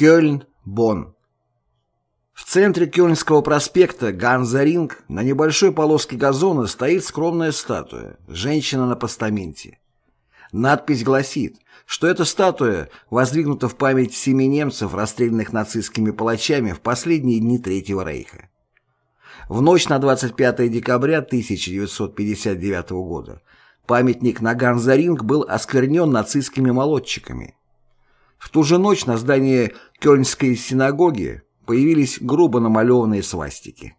Кёльн, Бонн. В центре Кёльнского проспекта Ганзаринг на небольшой полоске газона стоит скромная статуя «Женщина на постаменте». Надпись гласит, что эта статуя воздвигнута в память семи немцев, расстрелянных нацистскими палачами в последние дни Третьего Рейха. В ночь на 25 декабря 1959 года памятник на Ганзаринг был осквернен нацистскими молодчиками. В ту же ночь на здании Кёльнской синагоги появились грубо намалеванные свастики.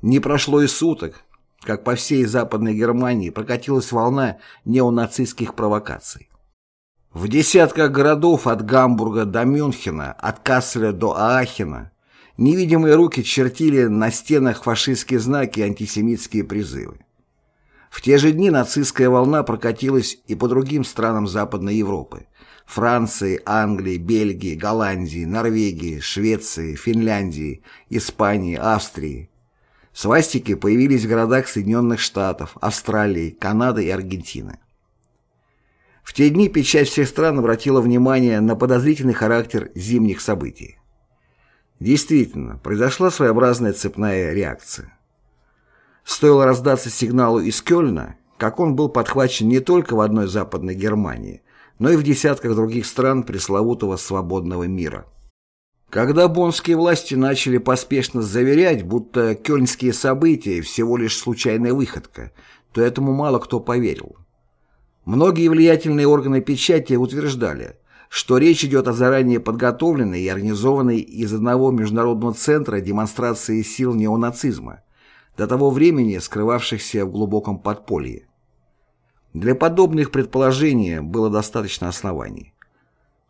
Не прошло и суток, как по всей Западной Германии прокатилась волна неонацистских провокаций. В десятках городов от Гамбурга до Мюнхена, от Касселя до Аахена невидимые руки чертили на стенах фашистские знаки и антисемитские призывы. В те же дни нацистская волна прокатилась и по другим странам Западной Европы, Франции, Англии, Бельгии, Голландии, Норвегии, Швеции, Финляндии, Испании, Австрии. Свастики появились в городах Соединенных Штатов, Австралии, Канады и Аргентины. В те дни печать всех стран обратила внимание на подозрительный характер зимних событий. Действительно, произошла своеобразная цепная реакция. Стоило раздаться сигналу из Кёльна, как он был подхвачен не только в одной Западной Германии, но и в десятках других стран пресловутого свободного мира. Когда боннские власти начали поспешно заверять, будто кёльнские события всего лишь случайная выходка, то этому мало кто поверил. Многие влиятельные органы печати утверждали, что речь идет о заранее подготовленной и организованной из одного международного центра демонстрации сил неонацизма, до того времени скрывавшихся в глубоком подполье. Для подобных предположений было достаточно оснований.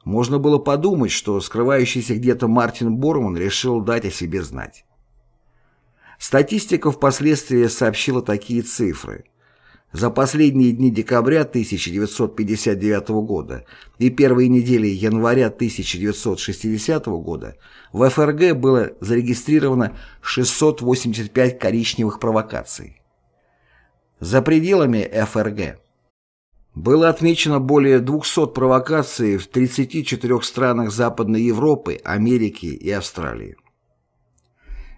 Можно было подумать, что скрывающийся где-то Мартин Борман решил дать о себе знать. Статистика впоследствии сообщила такие цифры. За последние дни декабря 1959 года и первые недели января 1960 года в ФРГ было зарегистрировано 685 коричневых провокаций. За пределами ФРГ было отмечено более 200 провокаций в 34 странах Западной Европы, Америки и Австралии.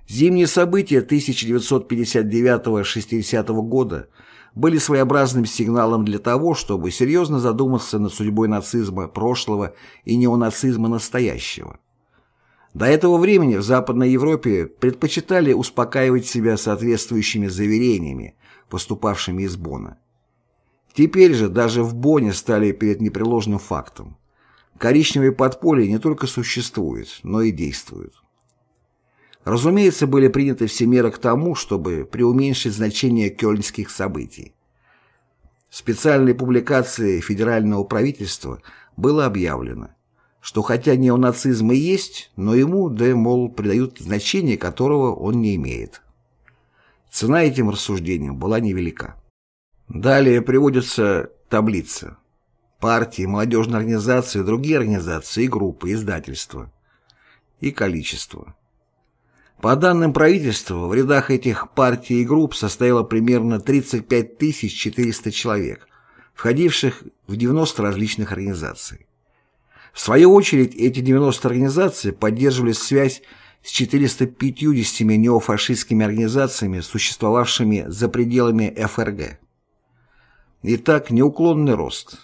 Зимние события 1959-60 года были своеобразным сигналом для того, чтобы серьезно задуматься над судьбой нацизма прошлого и неонацизма настоящего. До этого времени в Западной Европе предпочитали успокаивать себя соответствующими заверениями, поступавшими из Бона. Теперь же даже в Бонне стали перед непреложным фактом. Коричневые подполья не только существуют, но и действуют. Разумеется, были приняты все меры к тому, чтобы преуменьшить значение кёльнских событий. В специальной публикации федерального правительства было объявлено, что хотя неонацизм и есть, но ему, да, мол, придают значение, которого он не имеет. Цена этим рассуждениям была невелика. Далее приводится таблица. Партии, молодежные организации, другие организации группы, издательства. И количество. По данным правительства, в рядах этих партий и групп состояло примерно 35 400 человек, входивших в 90 различных организаций. В свою очередь, эти 90 организаций поддерживали связь с 450 неофашистскими организациями, существовавшими за пределами ФРГ. Итак, неуклонный рост.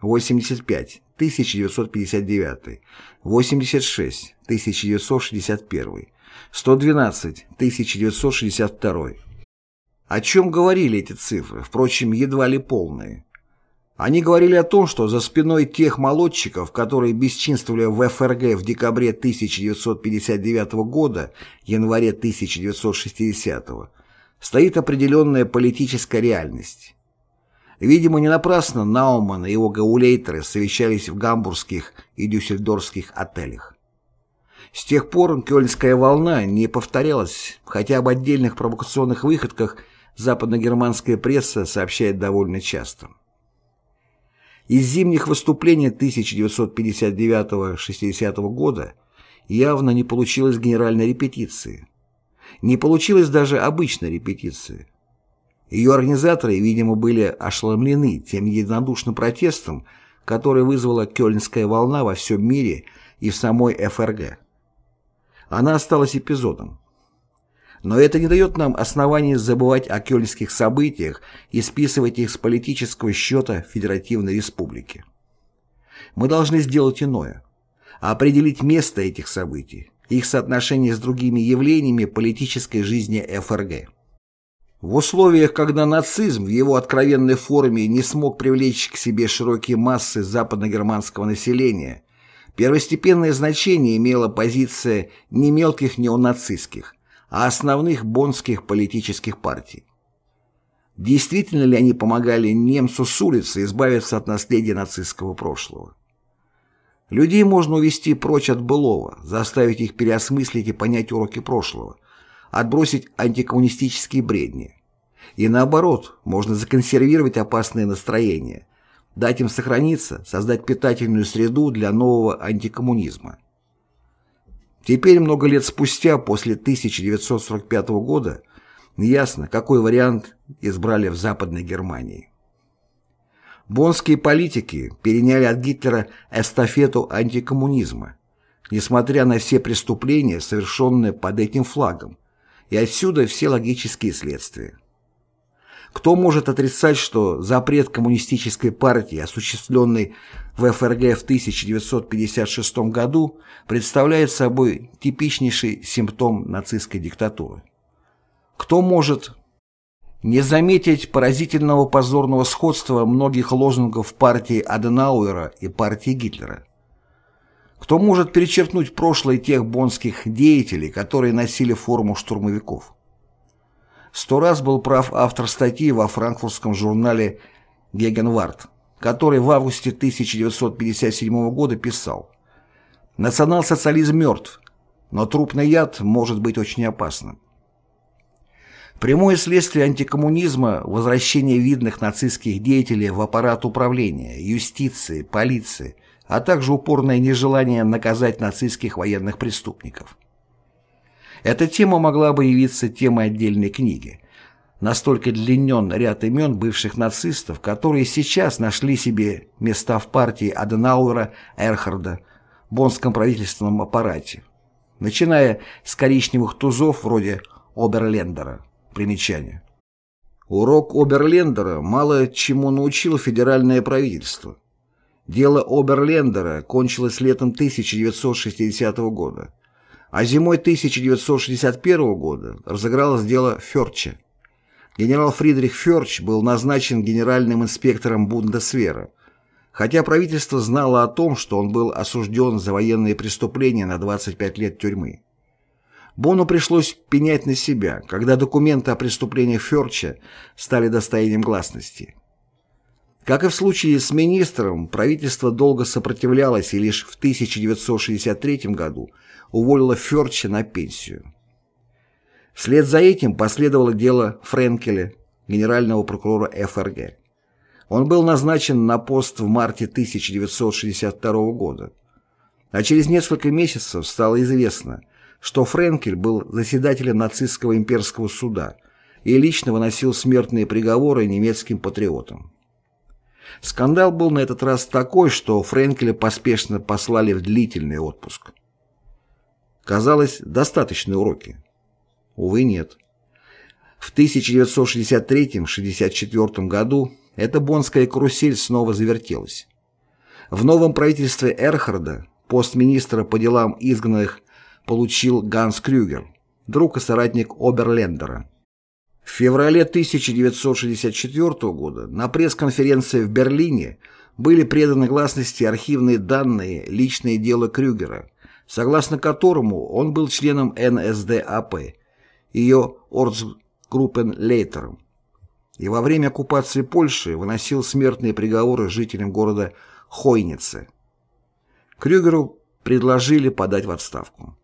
85 1959, 86 1961, 112 1962. О чем говорили эти цифры, впрочем, едва ли полные. Они говорили о том, что за спиной тех молодчиков, которые бесчинствовали в ФРГ в декабре 1959 года, январе 1960 стоит определенная политическая реальность. Видимо, не напрасно Науман и его гаулейтеры совещались в гамбургских и дюссельдорфских отелях. С тех пор кёльнская волна не повторялась, хотя об отдельных провокационных выходках западногерманская пресса сообщает довольно часто. Из зимних выступлений 1959-60 года явно не получилось генеральной репетиции. Не получилось даже обычной репетиции. Ее организаторы, видимо, были ошеломлены тем единодушным протестом, который вызвала кёльнская волна во всем мире и в самой ФРГ. Она осталась эпизодом. Но это не дает нам оснований забывать о кёльнских событиях и списывать их с политического счета Федеративной Республики. Мы должны сделать иное – определить место этих событий, их соотношение с другими явлениями политической жизни ФРГ. В условиях, когда нацизм в его откровенной форме не смог привлечь к себе широкие массы западногерманского населения, первостепенное значение имела позиция не мелких неонацистских, а основных бонских политических партий. Действительно ли они помогали немцу с улицы избавиться от наследия нацистского прошлого? Людей можно увести прочь от былого, заставить их переосмыслить и понять уроки прошлого, отбросить антикоммунистические бредни. И наоборот, можно законсервировать опасные настроения, дать им сохраниться, создать питательную среду для нового антикоммунизма. Теперь, много лет спустя, после 1945 года, ясно, какой вариант избрали в Западной Германии. Боннские политики переняли от Гитлера эстафету антикоммунизма, несмотря на все преступления, совершенные под этим флагом, и отсюда все логические следствия. Кто может отрицать, что запрет коммунистической партии, осуществленный в ФРГ в 1956 году, представляет собой типичнейший симптом нацистской диктатуры? Кто может не заметить поразительного позорного сходства многих лозунгов партии Аденауэра и партии Гитлера? Кто может перечеркнуть прошлое тех бонских деятелей, которые носили форму штурмовиков? Сто раз был прав автор статьи во франкфуртском журнале «Гегенвард», который в августе 1957 года писал «Национал-социализм мертв, но трупный яд может быть очень опасным». Прямое следствие антикоммунизма – возвращение видных нацистских деятелей в аппарат управления, юстиции, полиции, а также упорное нежелание наказать нацистских военных преступников. Эта тема могла бы явиться темой отдельной книги. Настолько длинен ряд имен бывших нацистов, которые сейчас нашли себе места в партии Аденауэра, Эрхарда, бонском правительственном аппарате, начиная с коричневых тузов вроде Оберлендера. Примечание. Урок Оберлендера мало чему научил федеральное правительство. Дело Оберлендера кончилось летом 1960 года а зимой 1961 года разыгралось дело Ферча. Генерал Фридрих Ферч был назначен генеральным инспектором Бундесвера, хотя правительство знало о том, что он был осужден за военные преступления на 25 лет тюрьмы. Бону пришлось пенять на себя, когда документы о преступлениях Ферча стали достоянием гласности. Как и в случае с министром, правительство долго сопротивлялось и лишь в 1963 году уволила Ферча на пенсию. Вслед за этим последовало дело Френкеля, генерального прокурора ФРГ. Он был назначен на пост в марте 1962 года. А через несколько месяцев стало известно, что Френкель был заседателем нацистского имперского суда и лично выносил смертные приговоры немецким патриотам. Скандал был на этот раз такой, что Френкеля поспешно послали в длительный отпуск. Казалось, достаточные уроки. Увы, нет. В 1963-64 году эта бонская карусель снова завертелась. В новом правительстве Эрхарда пост министра по делам изгнанных получил Ганс Крюгер, друг и соратник Оберлендера. В феврале 1964 года на пресс-конференции в Берлине были преданы гласности архивные данные «Личное дело Крюгера», согласно которому он был членом НСДАП, ее Орцгруппенлейтером, и во время оккупации Польши выносил смертные приговоры жителям города Хойнице. Крюгеру предложили подать в отставку.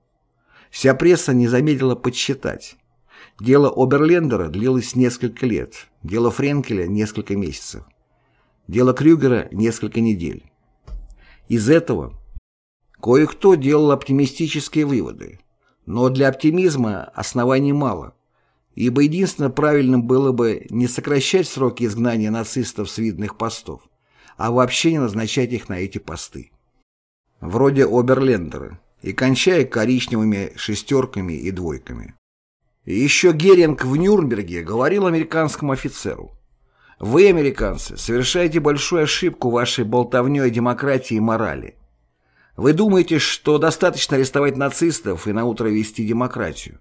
Вся пресса не замедлила подсчитать. Дело Оберлендера длилось несколько лет, дело Френкеля – несколько месяцев, дело Крюгера – несколько недель. Из этого Кое-кто делал оптимистические выводы, но для оптимизма оснований мало, ибо единственно правильным было бы не сокращать сроки изгнания нацистов с видных постов, а вообще не назначать их на эти посты. вроде Оберлендера, и кончая коричневыми шестерками и двойками. Еще Геринг в Нюрнберге говорил американскому офицеру, «Вы, американцы, совершаете большую ошибку вашей болтовней демократии и морали. Вы думаете, что достаточно арестовать нацистов и наутро вести демократию?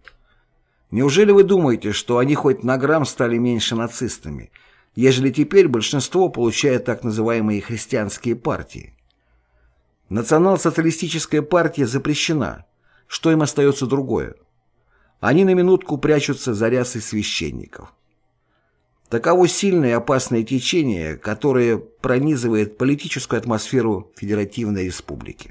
Неужели вы думаете, что они хоть на грамм стали меньше нацистами, ежели теперь большинство получает так называемые христианские партии? Национал-социалистическая партия запрещена. Что им остается другое? Они на минутку прячутся за рясой священников. Таково сильное и опасное течение, которое пронизывает политическую атмосферу Федеративной Республики.